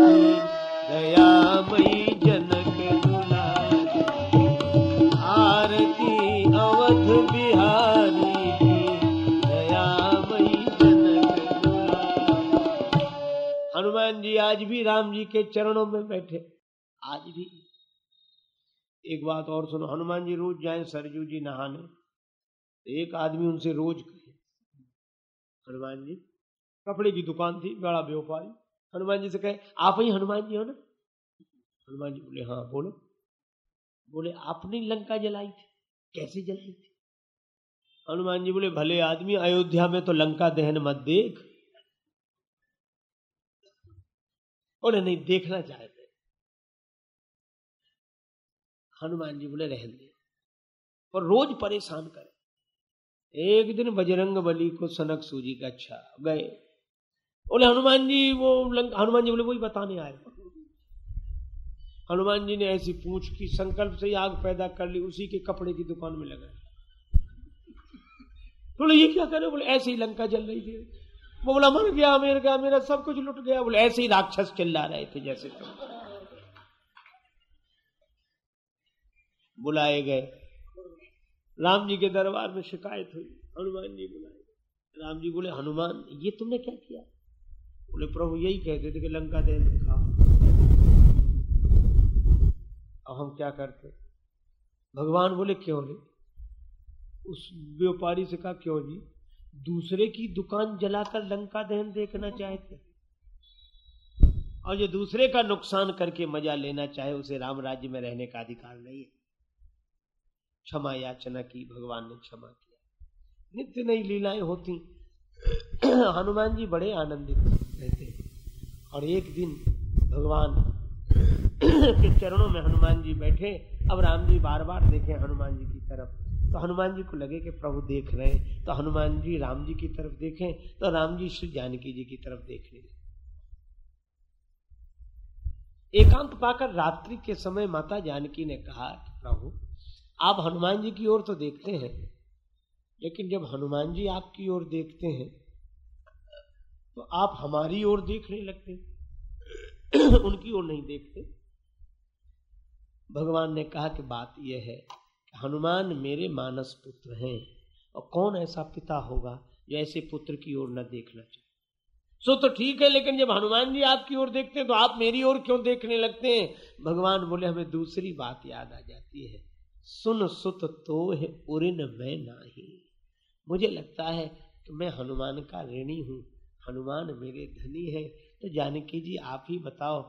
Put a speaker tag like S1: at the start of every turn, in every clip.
S1: हनुमान जी आज भी राम जी के चरणों में बैठे। आज भी। एक बात और सुनो, हनुमान जी रोज जाए सरजू जी नहाने। एक आदमी उनसे रोज कहे, हनुमान जी, कपड़े की दुकान थी, बड़ा व्यापारी। हनुमान जी से कहे, आप ही हनुमान जी हो ना? हनुमान जी बोले हाँ बोलो। बोले, आपने लंका जलाई थी। कैसे जलाई थी? हनुमान जी बोले, भले आदमी, अयोध्या में तो लंका दहन मत देख। बोले, नहीं, देखना चाहते हनुमान जी बोले, रहने दे और रोज परेशान करे। एक दिन बजरंग बली को सनक सूजी का अच्छा गए। बोले, हनुमान जी, वो हनुमान जी बोले, वही बताने आए हनुमान जी ने ऐसी पूछ की, संकल्प से ही आग पैदा कर ली, उसी के कपड़े की दुकान में लगा। बोले, ये क्या करे बोले, ऐसे ही लंका जल रही थी। वो बोला, मर गया, मेरे गया, मेरा सब कुछ लुट गया। बोले, ऐसे ही राक्षस चिल्ला रहे थे जैसे तुम। बुलाए गए। राम जी के दरबार में शिकायत हुई। हनुमान जी बुलाए राम जी बोले, हनुमान, ये तुमने क्या किया? बोले, प्रभु, यही कहते थे कि लंका दे दिखा। अब हम क्या करते? भगवान बोले, क्यों नहीं? उस व्यापारी से कहा, क्यों जी? दूसरे की दुकान जलाकर लंका दहन देखना चाहते और जो दूसरे का नुकसान करके मज़ा लेना चाहे, उसे राम राज्य में रहने का अधिकार नहीं है। क्षमा याचना की, भगवान ने क्षमा किया। नित्य नई लीलाएँ होती। हनुमान जी बड़े आनंदित रहते और एक दिन भगवान के चरणों में हनुमान जी बैठे। अब राम जी बार बार देखे हनुमान जी की तरफ़। तो हनुमान जी को लगे कि प्रभु देख रहे हैं। तो हनुमान जी राम जी की तरफ़ देखें तो राम जी श्री जानकी जी की तरफ़ देखने लगे एकांत पाकर रात्रि के समय माता जानकी ने कहा, प्रभु, आप हनुमान जी की ओर तो देखते हैं, लेकिन जब हनुमान जी आपकी ओर देखते हैं तो आप हमारी ओर देखने लगते, उनकी ओर नहीं देखते। भगवान ने कहा कि बात यह है कि हनुमान मेरे मानस पुत्र हैं और कौन ऐसा पिता होगा जो ऐसे पुत्र की ओर न देखना चाहे। सो तो ठीक है, लेकिन जब हनुमान जी आपकी ओर देखते हैं तो आप मेरी ओर क्यों देखने लगते हैं? भगवान बोले, हमें दूसरी बात याद आ जाती है। सुन सुत तो है उरिन मैं नाही। मुझे लगता है कि मैं हनुमान का ऋणी हूँ। हनुमान मेरे धनी है। तो जानकी जी, आप ही बताओ,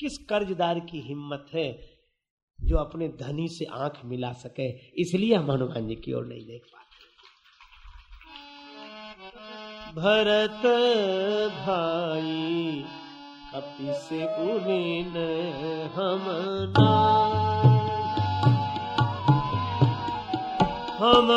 S1: किस कर्जदार की हिम्मत है जो अपने धनी से आँख मिला सके? इसलिए हम हनुमान जी की ओर नहीं देख पाते। भरत भाई कपि से उरिन हम हम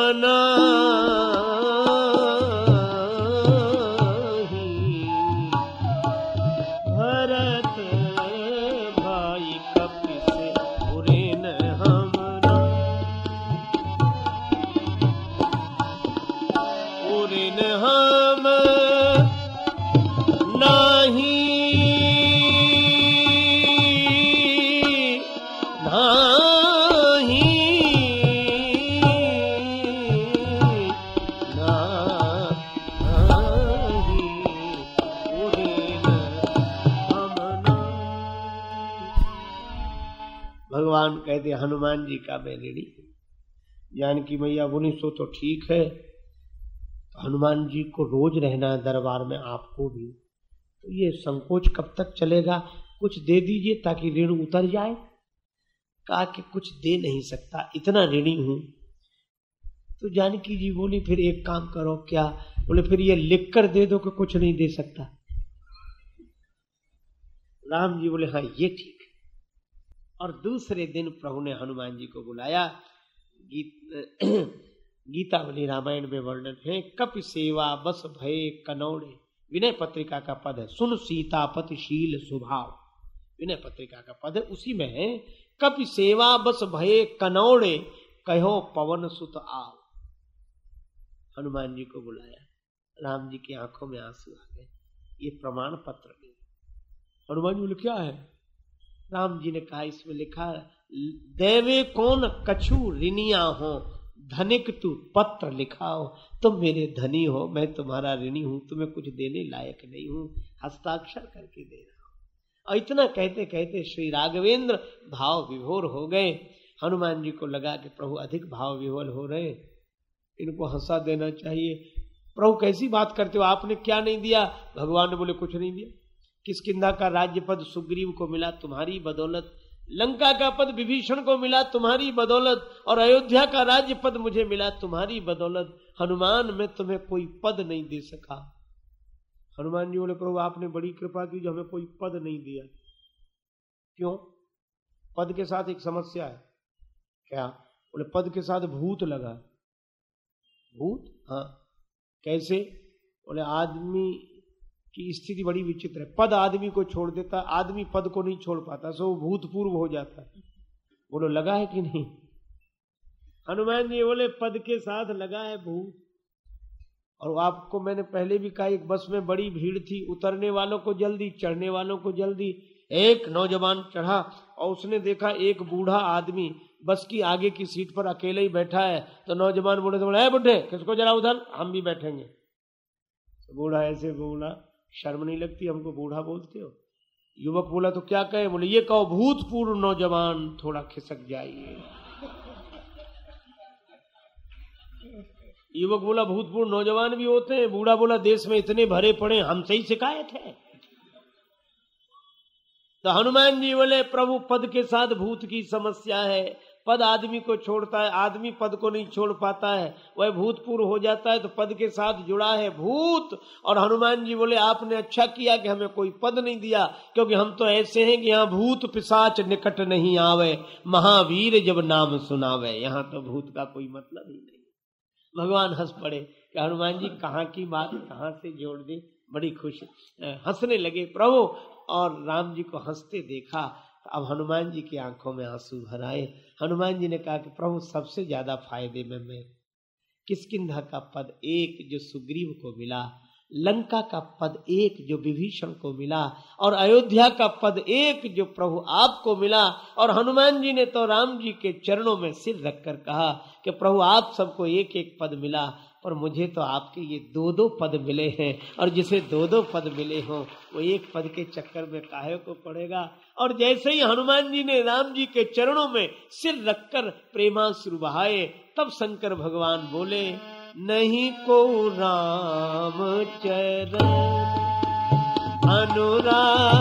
S1: कहते हनुमान जी का हूँ। जानकी मैया बोली, सो तो ठीक है तो हनुमान जी को रोज रहना है दरबार में, आपको भी। तो ये संकोच कब तक चलेगा? कुछ दे दीजिए ताकि ऋण उतर जाए। कहा कि कुछ दे नहीं सकता, इतना ऋणी हूँ। तो जानकी जी बोली, फिर एक काम करो, क्या? बोले, फिर ये लिख कर दे दो कि कुछ नहीं दे सकता। राम जी बोले हाँ ये ठीक और दूसरे दिन प्रभु ने हनुमान जी को बुलाया। गीत, गीतावली रामायण में वर्णन है, कपि सेवा बस भय कनौड़े। विनय पत्रिका का पद है, सुन सीतापति शील स्वभाव विनय पत्रिका का पद है, उसी में है, कपि सेवा बस भय कनौड़े, कहो पवन सुत आओ। हनुमान जी को बुलाया। राम जी की आँखों में आँसू आ गए। ये प्रमाण पत्र हनुमान जी बोले, क्या है? राम जी ने कहा, इसमें लिखा देवे कौन कछु ऋणिया हो, धनिक तू पत्र लिखाओ। तुम मेरे धनी हो, मैं तुम्हारा ऋणी हूँ, तुम्हें कुछ देने लायक नहीं हूँ, हस्ताक्षर करके दे रहा हूँ। और इतना कहते कहते श्री राघवेंद्र भाव विभोर हो गए। हनुमान जी को लगा कि प्रभु अधिक भाव विभोर हो रहे इनको हंसा देना चाहिए। प्रभु कैसी बात करते हो? आपने क्या नहीं दिया? भगवान ने बोले, कुछ नहीं दिया। किसकिंदा का राज्य पद सुग्रीव को मिला? तुम्हारी बदौलत। लंका का पद विभीषण को मिला, तुम्हारी बदौलत। और अयोध्या का राज्य पद मुझे मिला, तुम्हारी बदौलत। हनुमान, में तुम्हें कोई पद नहीं दे सका। हनुमान जी बोले, प्रभु, आपने बड़ी कृपा की जो हमें कोई पद नहीं दिया। क्यों? पद के साथ एक समस्या है। क्या? बोले, पद के साथ भूत लगा। भूत? हाँ। कैसे? बोले, आदमी की स्थिति बड़ी विचित्र है। पद आदमी को छोड़ देता, आदमी पद को नहीं छोड़ पाता, सो भूतपूर्व हो जाता। है बोलो, लगा है कि नहीं? हनुमान जी बोले, पद के साथ लगा है भूत। और आपको मैंने पहले भी कहा, एक बस में बड़ी भीड़ थी, उतरने वालों को जल्दी, चढ़ने वालों को जल्दी। एक नौजवान चढ़ा और उसने देखा, एक बूढ़ा आदमी बस की आगे की सीट पर अकेले ही बैठा है। तो नौजवान बूढ़े तो बोले बुढ़े, किसको जरा उधर? हम भी बैठेंगे। तो बूढ़ा ऐसे बोला शर्म नहीं लगती, हमको बूढ़ा बोलते हो। युवक बोला तो क्या कहे? बोले, ये कहो, भूतपूर्व नौजवान थोड़ा खिसक जाइए। युवक बोला, भूतपूर्व नौजवान भी होते हैं। बूढ़ा बोला, देश में इतने भरे पड़े, हमसे ही शिकायत है। तो हनुमान जी बोले, प्रभु पद के साथ भूत की समस्या है। पद आदमी को छोड़ता है, आदमी पद को नहीं छोड़ पाता है। वह भूतपूर्व हो जाता है तो पद के साथ जुड़ा है भूत। और हनुमान जी बोले, आपने अच्छा किया कि हमें कोई पद नहीं दिया, क्योंकि हम तो ऐसे हैं कि यहाँ भूत पिसाच निकट नहीं आवे, महावीर जब नाम सुनावे। यहाँ तो भूत का कोई मतलब ही नहीं। भगवान हंस पड़े कि हनुमान जी, कहाँ की बात, कहाँ से जोड़ दी? बड़ी खुश हंसने लगे, प्रभु! और राम जी को हँसते देखा अब हनुमान जी की आँखों में आँसू भर आए हनुमान जी ने कहा कि, प्रभु, सबसे ज़्यादा फ़ायदे में मैं किसकिधा का पद एक जो सुग्रीव को मिला, लंका का पद एक जो विभीषण को मिला, और अयोध्या का पद एक जो प्रभु आपको मिला? और हनुमान जी ने तो राम जी के चरणों में सिर रखकर कहा कि, प्रभु, आप सबको एक एक पद मिला। और मुझे तो आपके ये दो दो पद मिले हैं। और जिसे दो दो पद मिले हों, वो एक पद के चक्कर में काहे को पड़ेगा? और जैसे ही हनुमान जी ने राम जी के चरणों में सिर रखकर प्रेमाश्रु बहाए, तब शंकर भगवान बोले, नहीं को राम चरण, अनुराग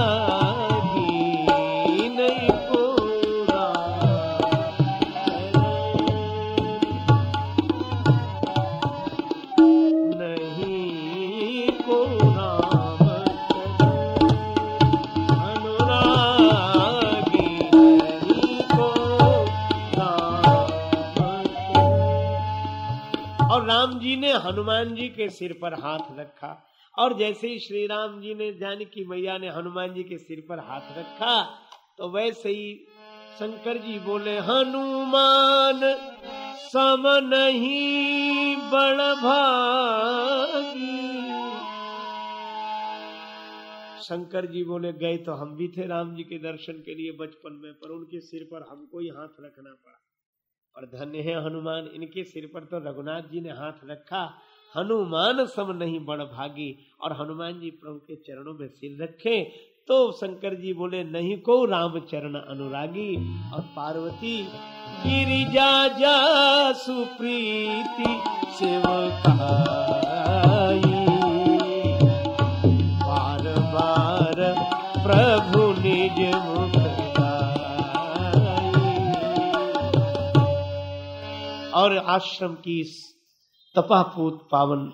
S1: हनुमान जी के सिर पर हाथ रखा। और जैसे ही श्री राम जी ने, जानकी मैया ने हनुमान जी के सिर पर हाथ रखा तो वैसे ही शंकर जी बोले, हनुमान, सम नहीं बड़ भागी। शंकर जी बोले, गए तो हम भी थे राम जी के दर्शन के लिए बचपन में, पर उनके सिर पर हमको ही हाथ रखना पड़ा। और धन्य है हनुमान, इनके सिर पर तो रघुनाथ जी ने हाथ रखा। हनुमान सम नहीं बड़ भागी और हनुमान जी प्रभु के चरणों में सिर रखे। तो शंकर जी बोले, नहीं को राम चरण अनुरागी और पार्वती, गिरिजा जा सुप्रीति सेवकाई और आश्रम की इस तपापूत पावन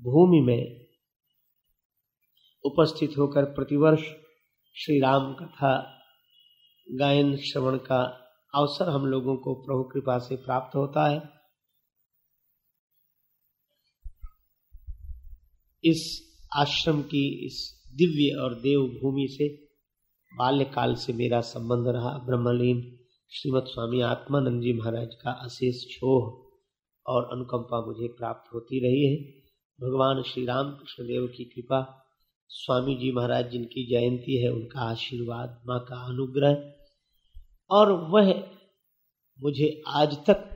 S1: भूमि में उपस्थित होकर प्रतिवर्ष श्री राम कथा गायन श्रवण का अवसर हम लोगों को प्रभु कृपा से प्राप्त होता है। इस आश्रम की इस दिव्य और देव भूमि से बाल्यकाल से मेरा संबंध रहा ब्रह्मलीन। श्रीमद स्वामी आत्मानंद जी महाराज का अशेष छोह और अनुकंपा मुझे प्राप्त होती रही है। भगवान श्री राम कृष्णदेव की कृपा स्वामी जी महाराज जिनकी जयंती है, उनका आशीर्वाद, माँ का अनुग्रह और वह मुझे आज तक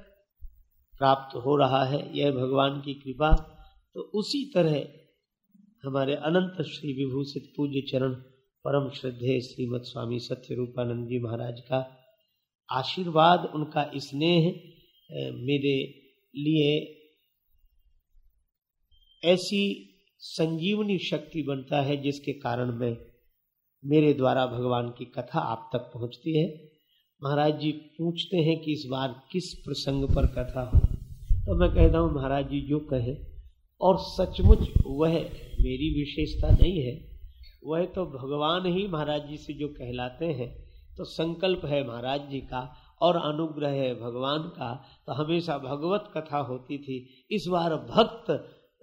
S1: प्राप्त हो रहा है। यह भगवान की कृपा। तो उसी तरह हमारे अनंत श्री विभूषित पूज्य चरण परम श्रद्धे श्रीमद स्वामी सत्य रूपानंद जी महाराज का आशीर्वाद, उनका स्नेह मेरे लिए ऐसी संजीवनी शक्ति बनता है जिसके कारण मैं, मेरे द्वारा भगवान की कथा आप तक पहुँचती है। महाराज जी पूछते हैं कि इस बार किस प्रसंग पर कथा हो? तो मैं कहता हूँ, महाराज जी जो कहे, और सचमुच वह मेरी विशेषता नहीं है। वह तो भगवान ही महाराज जी से जो कहलाते हैं तो संकल्प है महाराज जी का और अनुग्रह है भगवान का। तो हमेशा भगवत कथा होती थी। इस बार भक्त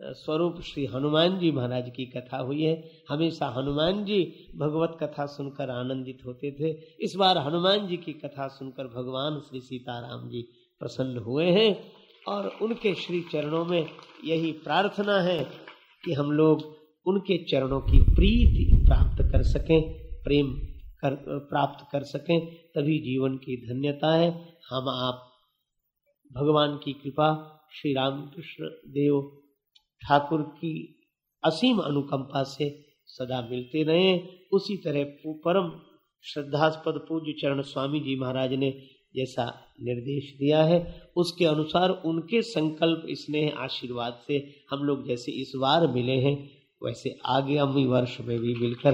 S1: स्वरूप श्री हनुमान जी महाराज की कथा हुई है। हमेशा हनुमान जी भगवत कथा सुनकर आनंदित होते थे। इस बार हनुमान जी की कथा सुनकर भगवान श्री सीताराम जी प्रसन्न हुए हैं और उनके श्री चरणों में यही प्रार्थना है कि हम लोग उनके चरणों की प्रीति प्राप्त कर सकें। प्रेम कर, प्राप्त कर सकें, तभी जीवन की धन्यता है हम आप, भगवान की कृपा, श्री रामकृष्ण देव ठाकुर की असीम अनुकंपा से सदा मिलते रहे। उसी तरह परम श्रद्धास्पद पूज्य चरण स्वामी जी महाराज ने जैसा निर्देश दिया है, उसके अनुसार उनके संकल्प, स्नेह, आशीर्वाद से हम लोग जैसे इस बार मिले हैं। वैसे आगे आगामी वर्ष में भी मिलकर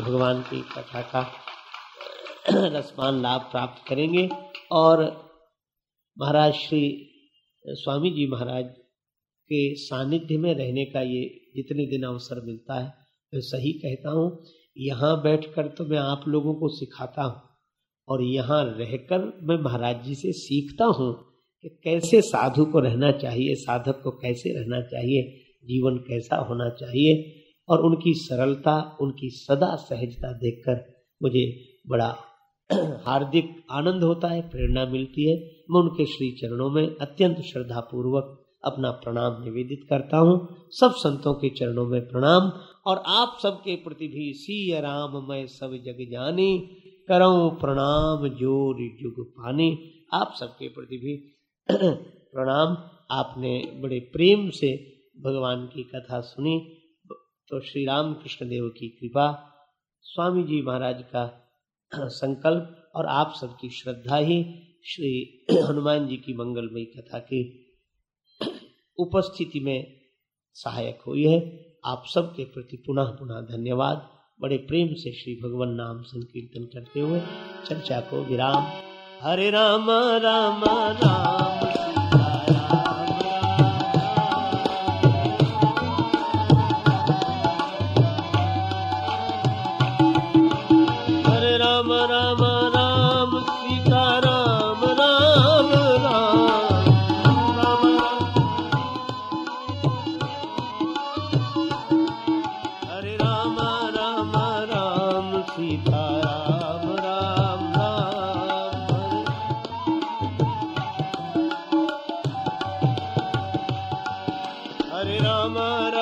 S1: भगवान की कथा का रसमान लाभ प्राप्त करेंगे। और महाराज श्री स्वामी जी महाराज के सानिध्य में रहने का ये जितने दिन अवसर मिलता है, मैं सही कहता हूँ, यहाँ बैठकर तो मैं आप लोगों को सिखाता हूँ। और यहाँ रहकर मैं महाराज जी से सीखता हूँ कि कैसे साधु को रहना चाहिए, साधक को कैसे रहना चाहिए जीवन कैसा होना चाहिए और उनकी सरलता, उनकी सदा सहजता देखकर मुझे बड़ा हार्दिक आनंद होता है, प्रेरणा मिलती है। मैं उनके श्री चरणों में अत्यंत श्रद्धा पूर्वक अपना प्रणाम निवेदित करता हूँ। सब संतों के चरणों में प्रणाम और आप सबके प्रति भी सी राम, मैं सब जग जानी करो प्रणाम, ज़ोर जुग पानी। आप सबके प्रति भी प्रणाम। आपने बड़े प्रेम से भगवान की कथा सुनी तो श्री राम कृष्ण देव की कृपा स्वामी जी महाराज का संकल्प और आप सबकी श्रद्धा ही श्री हनुमान जी की मंगलमयी कथा की उपस्थिति में सहायक हुई है। आप सबके प्रति पुनः पुनः धन्यवाद। बड़े प्रेम से श्री भगवान नाम संकीर्तन करते हुए चर्चा को विराम। हरे राम राम राम। Rama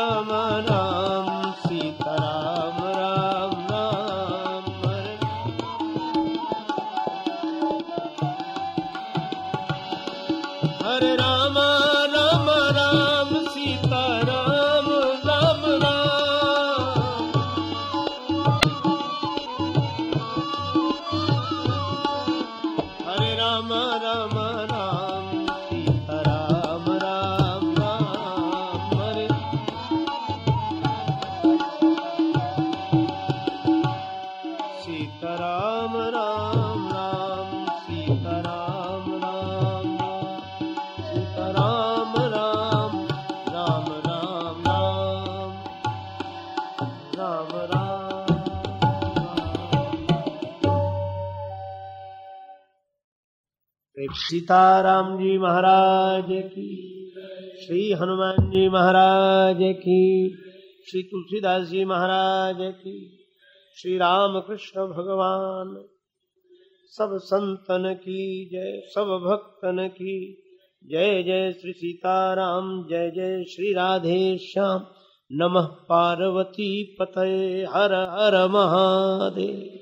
S1: सीताराम जी महाराज की श्री हनुमान जी महाराज की श्री तुलसीदास जी महाराज की श्री राम कृष्ण भगवान सब संतन की जय, सब भक्तन की जय जय श्री सीताराम, जय जय श्री राधे श्याम। नमः पार्वती पतये हर हर महादेव।